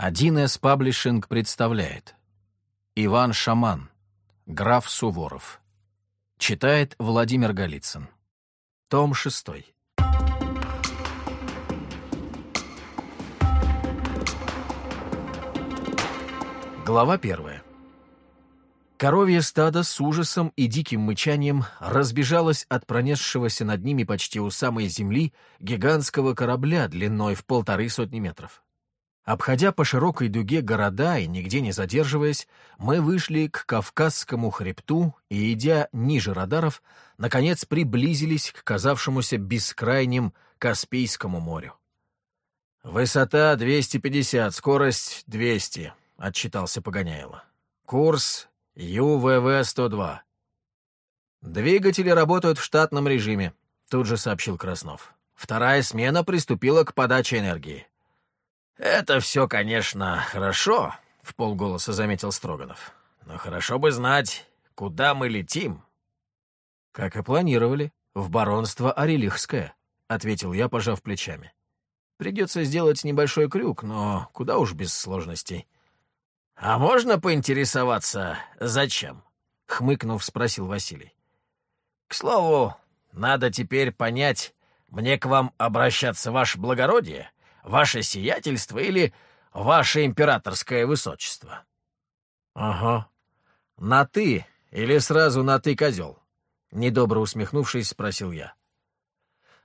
1С Паблишинг представляет Иван Шаман, граф Суворов. Читает Владимир Голицын. Том 6. Глава 1. Коровье стадо с ужасом и диким мычанием разбежалось от пронесшегося над ними почти у самой земли гигантского корабля длиной в полторы сотни метров. Обходя по широкой дуге города и нигде не задерживаясь, мы вышли к Кавказскому хребту и, идя ниже радаров, наконец приблизились к казавшемуся бескрайним Каспийскому морю. «Высота 250, скорость 200», — отчитался Погоняйло. «Курс ЮВВ-102». «Двигатели работают в штатном режиме», — тут же сообщил Краснов. «Вторая смена приступила к подаче энергии». «Это все, конечно, хорошо», — в полголоса заметил Строганов. «Но хорошо бы знать, куда мы летим». «Как и планировали, в баронство Орелихское», — ответил я, пожав плечами. «Придется сделать небольшой крюк, но куда уж без сложностей». «А можно поинтересоваться, зачем?» — хмыкнув, спросил Василий. «К слову, надо теперь понять, мне к вам обращаться, ваше благородие, ваше сиятельство или ваше императорское высочество?» «Ага. На «ты» или сразу на «ты, козел?» Недобро усмехнувшись, спросил я.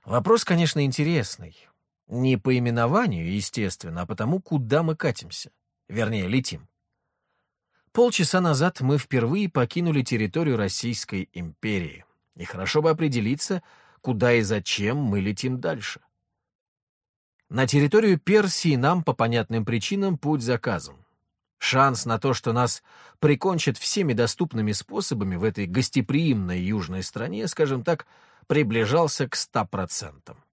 Вопрос, конечно, интересный. Не по именованию, естественно, а потому, куда мы катимся. Вернее, летим. Полчаса назад мы впервые покинули территорию Российской империи. И хорошо бы определиться, куда и зачем мы летим дальше. На территорию Персии нам, по понятным причинам, путь заказан. Шанс на то, что нас прикончат всеми доступными способами в этой гостеприимной южной стране, скажем так, приближался к ста процентам.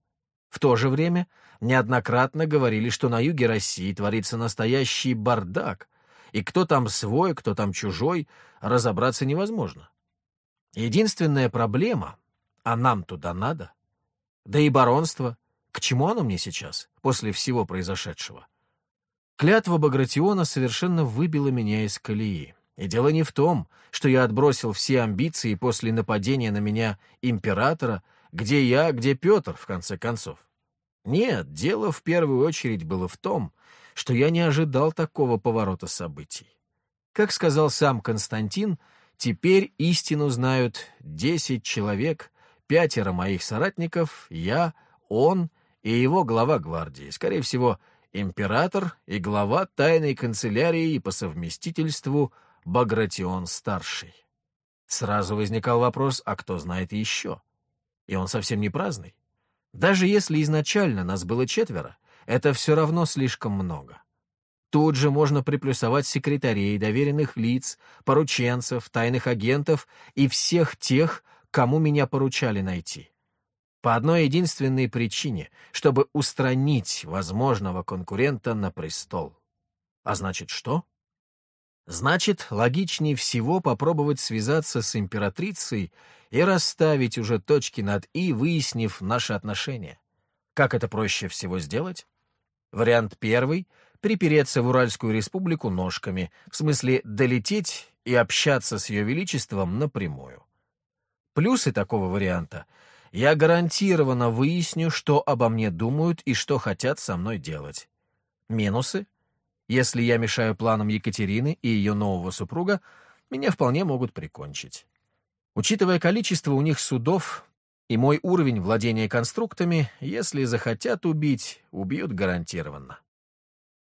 В то же время неоднократно говорили, что на юге России творится настоящий бардак, и кто там свой, кто там чужой, разобраться невозможно. Единственная проблема, а нам туда надо, да и баронство, к чему оно мне сейчас, после всего произошедшего? Клятва Багратиона совершенно выбила меня из колеи. И дело не в том, что я отбросил все амбиции после нападения на меня императора, где я, где Петр, в конце концов. Нет, дело в первую очередь было в том, что я не ожидал такого поворота событий. Как сказал сам Константин, теперь истину знают десять человек, пятеро моих соратников, я, он и его глава гвардии, скорее всего, император и глава тайной канцелярии и по совместительству Багратион-старший. Сразу возникал вопрос, а кто знает еще? И он совсем не праздный. Даже если изначально нас было четверо, это все равно слишком много. Тут же можно приплюсовать секретарей, доверенных лиц, порученцев, тайных агентов и всех тех, кому меня поручали найти. По одной единственной причине, чтобы устранить возможного конкурента на престол. А значит что? Значит, логичнее всего попробовать связаться с императрицей и расставить уже точки над «и», выяснив наши отношения. Как это проще всего сделать? Вариант первый — припереться в Уральскую республику ножками, в смысле долететь и общаться с Ее Величеством напрямую. Плюсы такого варианта — я гарантированно выясню, что обо мне думают и что хотят со мной делать. Минусы? Если я мешаю планам Екатерины и ее нового супруга, меня вполне могут прикончить. Учитывая количество у них судов и мой уровень владения конструктами, если захотят убить, убьют гарантированно.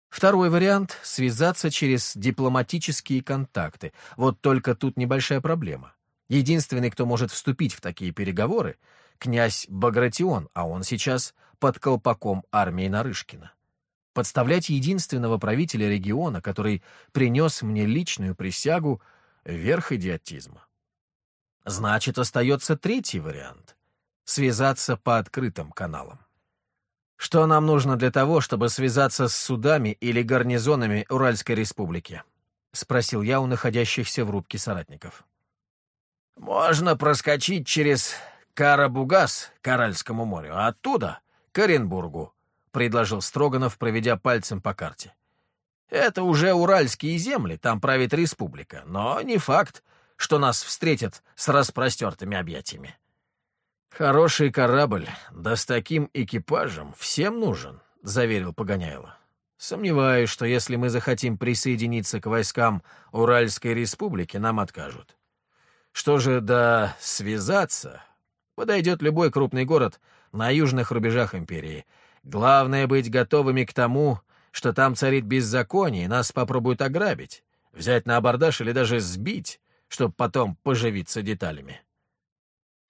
Второй вариант — связаться через дипломатические контакты. Вот только тут небольшая проблема. Единственный, кто может вступить в такие переговоры, князь Багратион, а он сейчас под колпаком армии Нарышкина. Подставлять единственного правителя региона, который принес мне личную присягу, верх идиотизма. Значит, остается третий вариант — связаться по открытым каналам. Что нам нужно для того, чтобы связаться с судами или гарнизонами Уральской республики? — спросил я у находящихся в рубке соратников. «Можно проскочить через Карабугас к Аральскому морю, а оттуда — к Оренбургу», — предложил Строганов, проведя пальцем по карте. Это уже уральские земли, там правит республика, но не факт, что нас встретят с распростертыми объятиями. Хороший корабль, да с таким экипажем всем нужен, — заверил Погоняйло. Сомневаюсь, что если мы захотим присоединиться к войскам Уральской республики, нам откажут. Что же до связаться, подойдет любой крупный город на южных рубежах империи. Главное — быть готовыми к тому, что там царит беззаконие, и нас попробуют ограбить, взять на абордаж или даже сбить, чтобы потом поживиться деталями.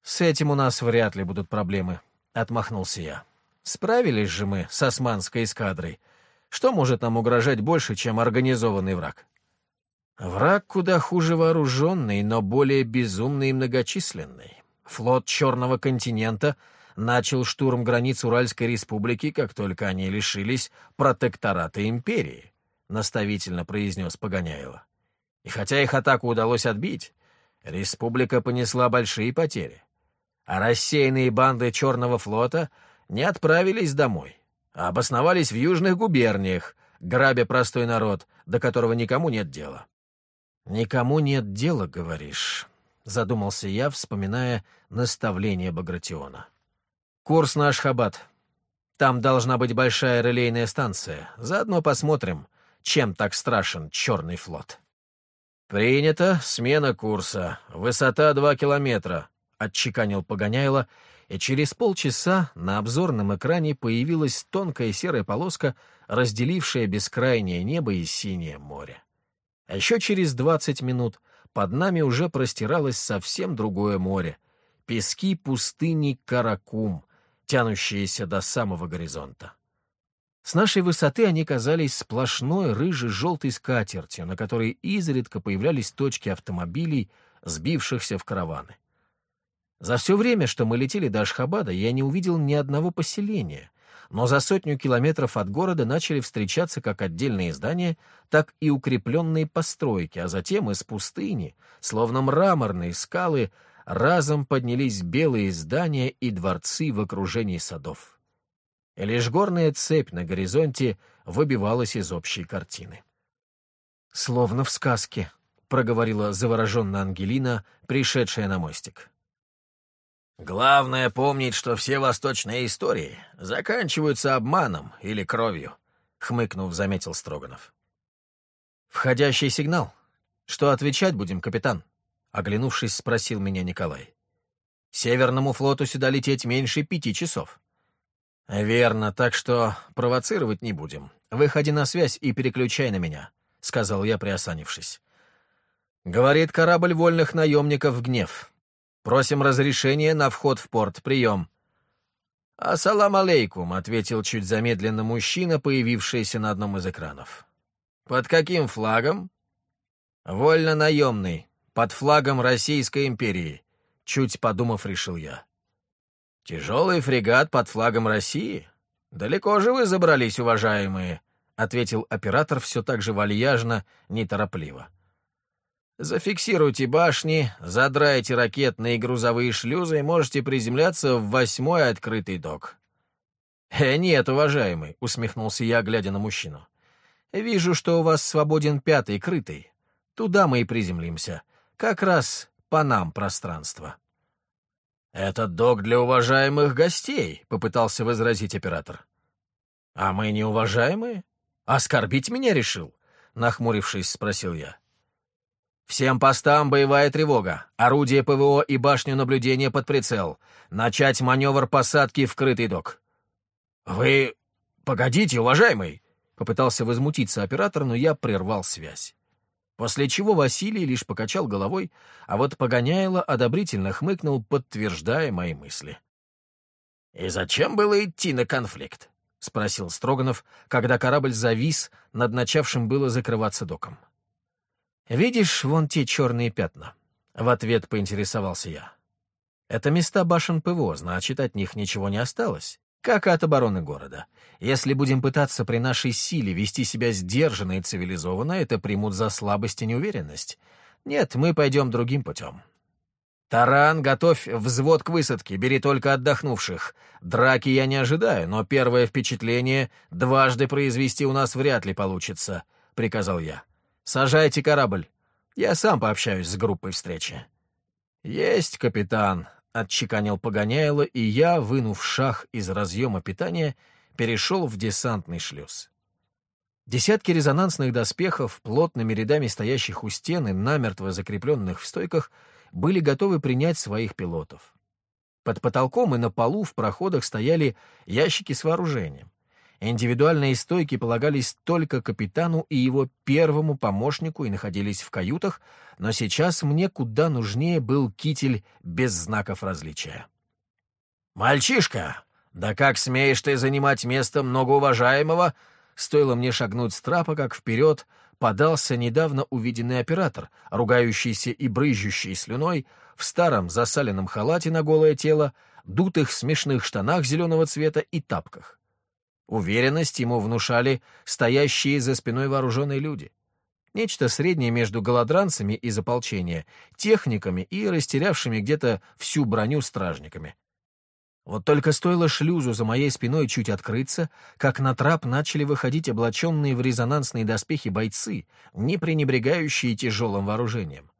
«С этим у нас вряд ли будут проблемы», — отмахнулся я. «Справились же мы с османской эскадрой. Что может нам угрожать больше, чем организованный враг?» «Враг куда хуже вооруженный, но более безумный и многочисленный. Флот Черного континента — начал штурм границ Уральской республики, как только они лишились протектората империи», — наставительно произнес Погоняева. «И хотя их атаку удалось отбить, республика понесла большие потери. А рассеянные банды Черного флота не отправились домой, а обосновались в южных губерниях, грабя простой народ, до которого никому нет дела». «Никому нет дела, говоришь», — задумался я, вспоминая наставление Багратиона. Курс на Ашхабад. Там должна быть большая релейная станция. Заодно посмотрим, чем так страшен Черный флот. «Принято. Смена курса. Высота два километра», — отчеканил Погоняйло, и через полчаса на обзорном экране появилась тонкая серая полоска, разделившая бескрайнее небо и синее море. А еще через двадцать минут под нами уже простиралось совсем другое море — пески пустыни Каракум, тянущиеся до самого горизонта. С нашей высоты они казались сплошной рыжей-желтой скатертью, на которой изредка появлялись точки автомобилей, сбившихся в караваны. За все время, что мы летели до Ашхабада, я не увидел ни одного поселения, но за сотню километров от города начали встречаться как отдельные здания, так и укрепленные постройки, а затем из пустыни, словно мраморные скалы, разом поднялись белые здания и дворцы в окружении садов. И лишь горная цепь на горизонте выбивалась из общей картины. «Словно в сказке», — проговорила завороженно Ангелина, пришедшая на мостик. «Главное помнить, что все восточные истории заканчиваются обманом или кровью», — хмыкнув, заметил Строганов. «Входящий сигнал. Что отвечать будем, капитан?» Оглянувшись, спросил меня Николай. «Северному флоту сюда лететь меньше пяти часов». «Верно, так что провоцировать не будем. Выходи на связь и переключай на меня», — сказал я, приосанившись. «Говорит корабль вольных наемников «Гнев». Просим разрешения на вход в порт. Прием». «Ассалам алейкум», — ответил чуть замедленно мужчина, появившийся на одном из экранов. «Под каким флагом?» «Вольно наемный», под флагом Российской империи», — чуть подумав, решил я. «Тяжелый фрегат под флагом России? Далеко же вы забрались, уважаемые», — ответил оператор все так же вальяжно, неторопливо. «Зафиксируйте башни, задрайте ракетные и грузовые шлюзы и можете приземляться в восьмой открытый док». «Э, нет, уважаемый», — усмехнулся я, глядя на мужчину. «Вижу, что у вас свободен пятый, крытый. Туда мы и приземлимся. Как раз по нам пространство. «Это док для уважаемых гостей», — попытался возразить оператор. «А мы не уважаемые? Оскорбить меня решил?» — нахмурившись, спросил я. «Всем постам боевая тревога, орудие ПВО и башню наблюдения под прицел. Начать маневр посадки в крытый док». «Вы... погодите, уважаемый!» — попытался возмутиться оператор, но я прервал связь. После чего Василий лишь покачал головой, а вот Погоняйло одобрительно хмыкнул, подтверждая мои мысли. «И зачем было идти на конфликт?» — спросил Строганов, когда корабль завис над начавшим было закрываться доком. «Видишь вон те черные пятна?» — в ответ поинтересовался я. «Это места башен ПВО, значит, от них ничего не осталось как и от обороны города. Если будем пытаться при нашей силе вести себя сдержанно и цивилизованно, это примут за слабость и неуверенность. Нет, мы пойдем другим путем. Таран, готовь взвод к высадке, бери только отдохнувших. Драки я не ожидаю, но первое впечатление дважды произвести у нас вряд ли получится», — приказал я. «Сажайте корабль. Я сам пообщаюсь с группой встречи». «Есть, капитан», — отчеканил Погоняйло, и я, вынув шах из разъема питания, перешел в десантный шлюз. Десятки резонансных доспехов, плотными рядами стоящих у стены, намертво закрепленных в стойках, были готовы принять своих пилотов. Под потолком и на полу в проходах стояли ящики с вооружением. Индивидуальные стойки полагались только капитану и его первому помощнику и находились в каютах, но сейчас мне куда нужнее был китель без знаков различия. «Мальчишка, да как смеешь ты занимать место многоуважаемого?» Стоило мне шагнуть с трапа, как вперед подался недавно увиденный оператор, ругающийся и брызжущий слюной, в старом засаленном халате на голое тело, дутых смешных штанах зеленого цвета и тапках. Уверенность ему внушали стоящие за спиной вооруженные люди. Нечто среднее между голодранцами из ополчения, техниками и растерявшими где-то всю броню стражниками. Вот только стоило шлюзу за моей спиной чуть открыться, как на трап начали выходить облаченные в резонансные доспехи бойцы, не пренебрегающие тяжелым вооружением.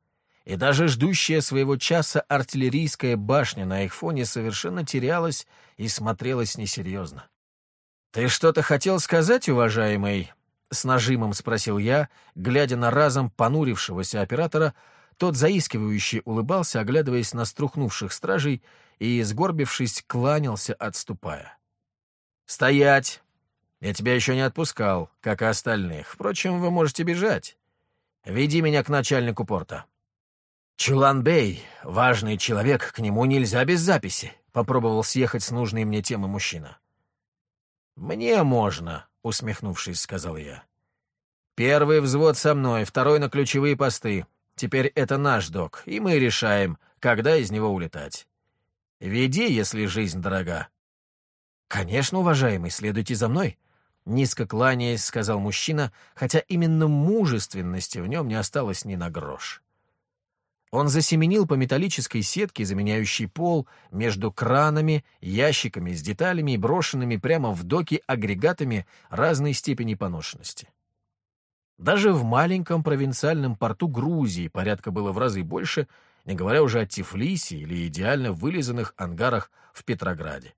И даже ждущая своего часа артиллерийская башня на их фоне совершенно терялась и смотрелась несерьезно. «Ты что-то хотел сказать, уважаемый?» — с нажимом спросил я, глядя на разом понурившегося оператора. Тот заискивающе улыбался, оглядываясь на струхнувших стражей, и, сгорбившись, кланялся, отступая. «Стоять! Я тебя еще не отпускал, как и остальных. Впрочем, вы можете бежать. Веди меня к начальнику порта». «Чуланбей, важный человек, к нему нельзя без записи», — попробовал съехать с нужной мне темы мужчина. «Мне можно», — усмехнувшись, сказал я. «Первый взвод со мной, второй на ключевые посты. Теперь это наш док, и мы решаем, когда из него улетать. Веди, если жизнь дорога». «Конечно, уважаемый, следуйте за мной», — низко кланяясь, сказал мужчина, хотя именно мужественности в нем не осталось ни на грош. Он засеменил по металлической сетке, заменяющей пол, между кранами, ящиками с деталями и брошенными прямо в доки агрегатами разной степени поношенности. Даже в маленьком провинциальном порту Грузии порядка было в разы больше, не говоря уже о Тифлисе или идеально вылизанных ангарах в Петрограде.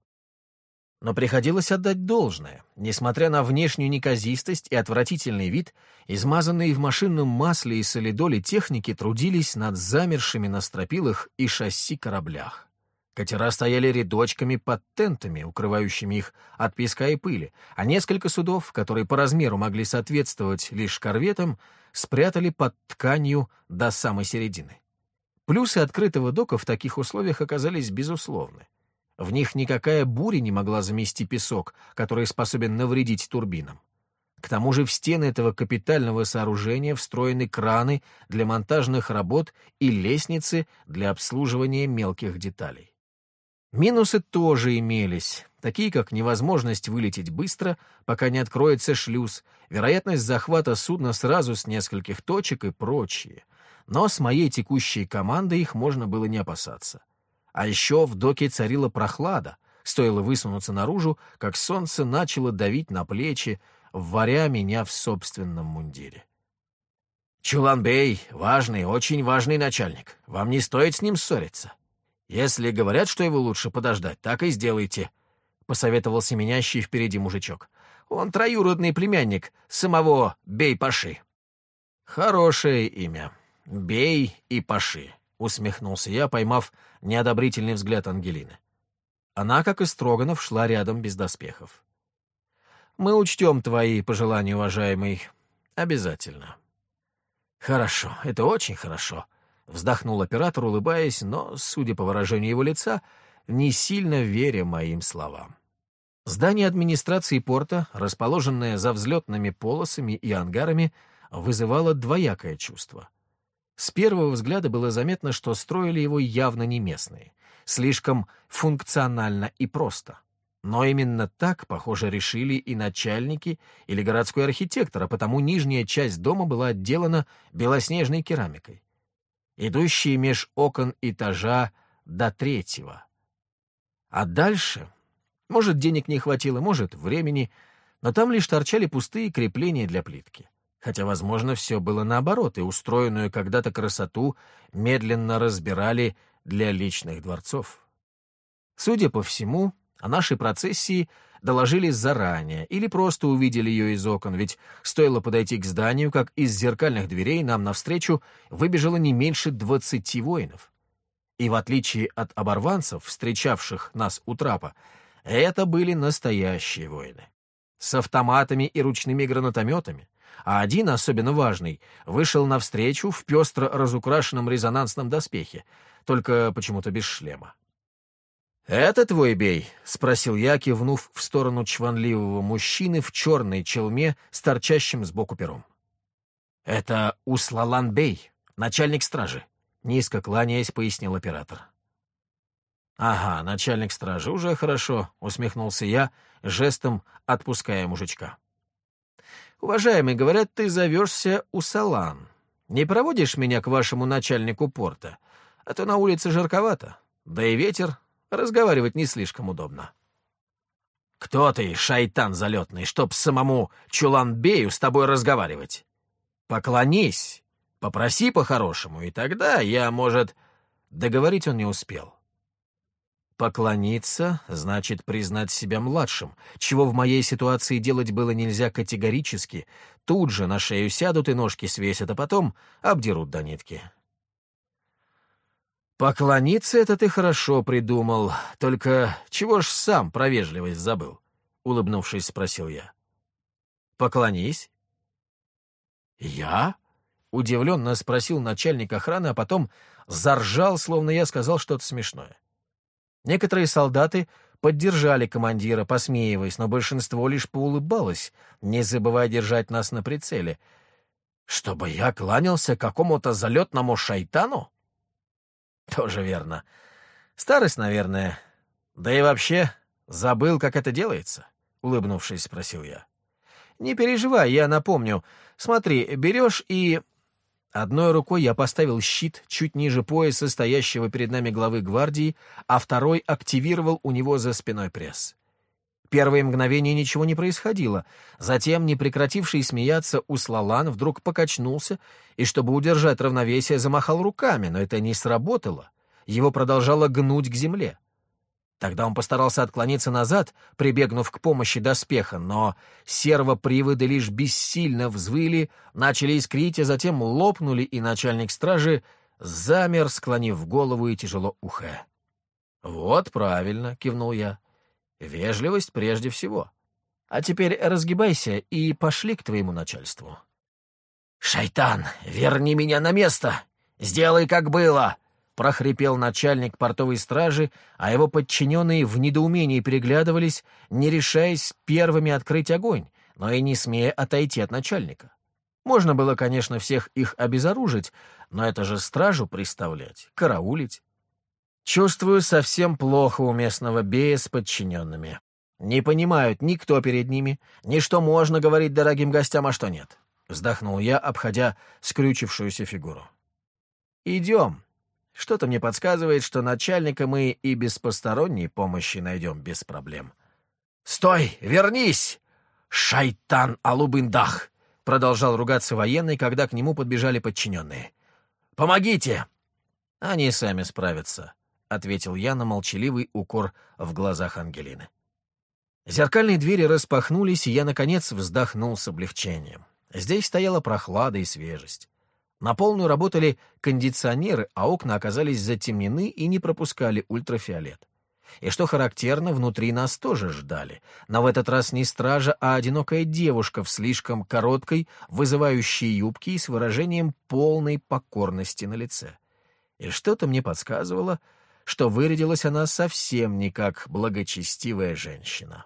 Но приходилось отдать должное. Несмотря на внешнюю неказистость и отвратительный вид, измазанные в машинном масле и солидоле техники трудились над замершими на стропилах и шасси кораблях. Катера стояли рядочками под тентами, укрывающими их от песка и пыли, а несколько судов, которые по размеру могли соответствовать лишь корветам, спрятали под тканью до самой середины. Плюсы открытого дока в таких условиях оказались безусловны. В них никакая буря не могла замести песок, который способен навредить турбинам. К тому же в стены этого капитального сооружения встроены краны для монтажных работ и лестницы для обслуживания мелких деталей. Минусы тоже имелись, такие как невозможность вылететь быстро, пока не откроется шлюз, вероятность захвата судна сразу с нескольких точек и прочие. Но с моей текущей командой их можно было не опасаться. А еще в доке царила прохлада. Стоило высунуться наружу, как солнце начало давить на плечи, варя меня в собственном мундире. «Чуланбей — важный, очень важный начальник. Вам не стоит с ним ссориться. Если говорят, что его лучше подождать, так и сделайте», — посоветовал семенящий впереди мужичок. «Он троюродный племянник самого Бей-Паши». «Хорошее имя. Бей и Паши», — усмехнулся я, поймав неодобрительный взгляд Ангелины. Она, как и Строганов, шла рядом без доспехов. «Мы учтем твои пожелания, уважаемый. Обязательно». «Хорошо, это очень хорошо», — вздохнул оператор, улыбаясь, но, судя по выражению его лица, не сильно веря моим словам. Здание администрации порта, расположенное за взлетными полосами и ангарами, вызывало двоякое чувство. С первого взгляда было заметно, что строили его явно не местные. Слишком функционально и просто. Но именно так, похоже, решили и начальники, или городской архитектор, а потому нижняя часть дома была отделана белоснежной керамикой, идущей меж окон этажа до третьего. А дальше, может, денег не хватило, может, времени, но там лишь торчали пустые крепления для плитки. Хотя, возможно, все было наоборот, и устроенную когда-то красоту медленно разбирали для личных дворцов. Судя по всему, о нашей процессии доложили заранее или просто увидели ее из окон, ведь стоило подойти к зданию, как из зеркальных дверей нам навстречу выбежало не меньше двадцати воинов. И в отличие от оборванцев, встречавших нас у трапа, это были настоящие воины. С автоматами и ручными гранатометами, а один, особенно важный, вышел навстречу в пестро разукрашенном резонансном доспехе, только почему-то без шлема. «Это твой бей?» — спросил я, кивнув в сторону чванливого мужчины в черной челме с торчащим сбоку пером. «Это Услалан Бей, начальник стражи», — низко кланяясь, пояснил оператор. «Ага, начальник стражи, уже хорошо», — усмехнулся я, жестом отпуская мужичка. «Уважаемый, говорят, ты зовешься Усалан. Не проводишь меня к вашему начальнику порта? А то на улице жарковато, да и ветер Разговаривать не слишком удобно. «Кто ты, шайтан залетный, чтоб самому Чуланбею с тобой разговаривать? Поклонись, попроси по-хорошему, и тогда я, может...» Договорить он не успел. Поклониться значит признать себя младшим, чего в моей ситуации делать было нельзя категорически. Тут же на шею сядут и ножки свесят, а потом обдерут до нитки. «Поклониться это ты хорошо придумал, только чего ж сам про вежливость забыл?» — улыбнувшись, спросил я. «Поклонись». «Я?» — удивленно спросил начальник охраны, а потом заржал, словно я сказал что-то смешное. Некоторые солдаты поддержали командира, посмеиваясь, но большинство лишь поулыбалось, не забывая держать нас на прицеле. «Чтобы я кланялся какому-то залетному шайтану?» Тоже верно. Старость, наверное. Да и вообще, забыл, как это делается? Улыбнувшись, спросил я. Не переживай, я напомню. Смотри, берешь и... Одной рукой я поставил щит чуть ниже пояса стоящего перед нами главы гвардии, а второй активировал у него за спиной пресс. Первые мгновения ничего не происходило. Затем, не прекративший смеяться, Услалан вдруг покачнулся и, чтобы удержать равновесие, замахал руками, но это не сработало. Его продолжало гнуть к земле. Тогда он постарался отклониться назад, прибегнув к помощи доспеха, но сервоприводы лишь бессильно взвыли, начали искрить, а затем лопнули, и начальник стражи замер, склонив голову и тяжело ухая. «Вот правильно», — кивнул я. Вежливость прежде всего. А теперь разгибайся и пошли к твоему начальству. «Шайтан, верни меня на место! Сделай, как было!» — прохрипел начальник портовой стражи, а его подчиненные в недоумении переглядывались, не решаясь первыми открыть огонь, но и не смея отойти от начальника. Можно было, конечно, всех их обезоружить, но это же стражу приставлять, караулить. Чувствую совсем плохо у местного Бея с подчиненными. Не понимают ни кто перед ними, ни что можно говорить дорогим гостям, а что нет. Вздохнул я, обходя скрючившуюся фигуру. «Идем. Что-то мне подсказывает, что начальника мы и без посторонней помощи найдем без проблем». «Стой! Вернись! Шайтан Алубындах!» Продолжал ругаться военный, когда к нему подбежали подчиненные. «Помогите!» «Они сами справятся», — ответил я на молчаливый укор в глазах Ангелины. Зеркальные двери распахнулись, и я, наконец, вздохнул с облегчением. Здесь стояла прохлада и свежесть. На полную работали кондиционеры, а окна оказались затемнены и не пропускали ультрафиолет. И что характерно, внутри нас тоже ждали. Но в этот раз не стража, а одинокая девушка в слишком короткой, вызывающей юбке и с выражением полной покорности на лице. И что-то мне подсказывало, что вырядилась она совсем не как благочестивая женщина.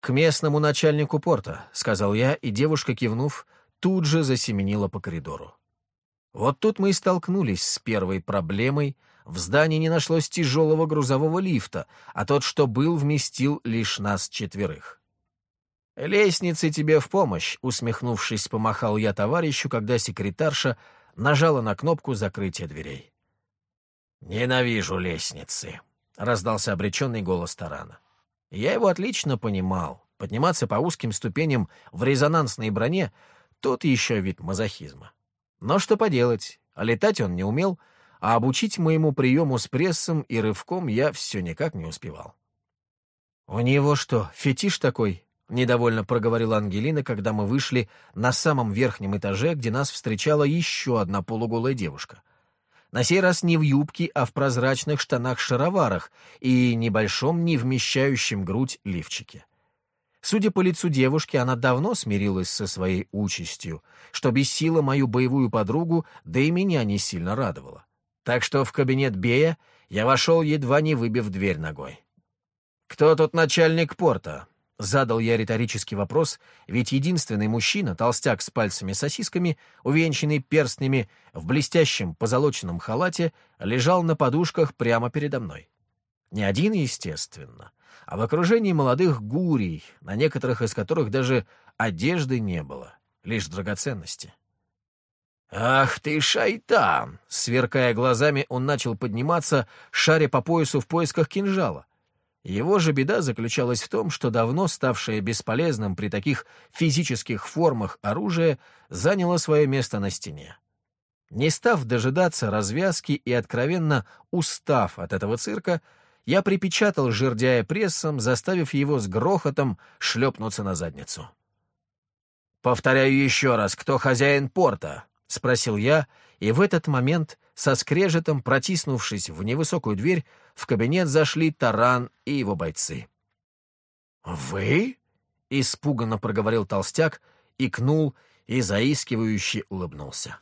«К местному начальнику порта», — сказал я, и девушка, кивнув, тут же засеменила по коридору. Вот тут мы и столкнулись с первой проблемой. В здании не нашлось тяжелого грузового лифта, а тот, что был, вместил лишь нас четверых. «Лестницы тебе в помощь», — усмехнувшись, помахал я товарищу, когда секретарша нажала на кнопку закрытия дверей. «Ненавижу лестницы», — раздался обреченный голос Тарана. Я его отлично понимал. Подниматься по узким ступеням в резонансной броне Тот еще вид мазохизма. Но что поделать, летать он не умел, а обучить моему приему с прессом и рывком я все никак не успевал. «У него что, фетиш такой?» — недовольно проговорила Ангелина, когда мы вышли на самом верхнем этаже, где нас встречала еще одна полуголая девушка. На сей раз не в юбке, а в прозрачных штанах-шароварах и небольшом, не вмещающем грудь лифчике. Судя по лицу девушки, она давно смирилась со своей участью, что бесило мою боевую подругу, да и меня не сильно радовало. Так что в кабинет Бея я вошел, едва не выбив дверь ногой. «Кто тут начальник порта?» — задал я риторический вопрос, ведь единственный мужчина, толстяк с пальцами-сосисками, увенчанный перстнями, в блестящем позолоченном халате, лежал на подушках прямо передо мной. Не один, естественно, а в окружении молодых гурий, на некоторых из которых даже одежды не было, лишь драгоценности. «Ах ты, шайтан!» — сверкая глазами, он начал подниматься, шаря по поясу в поисках кинжала. Его же беда заключалась в том, что давно ставшее бесполезным при таких физических формах оружие заняло свое место на стене. Не став дожидаться развязки и откровенно устав от этого цирка, я припечатал жердяя прессом, заставив его с грохотом шлепнуться на задницу. «Повторяю еще раз, кто хозяин порта?» — спросил я, и в этот момент, со скрежетом протиснувшись в невысокую дверь, в кабинет зашли Таран и его бойцы. «Вы?» — испуганно проговорил толстяк, икнул и заискивающе улыбнулся.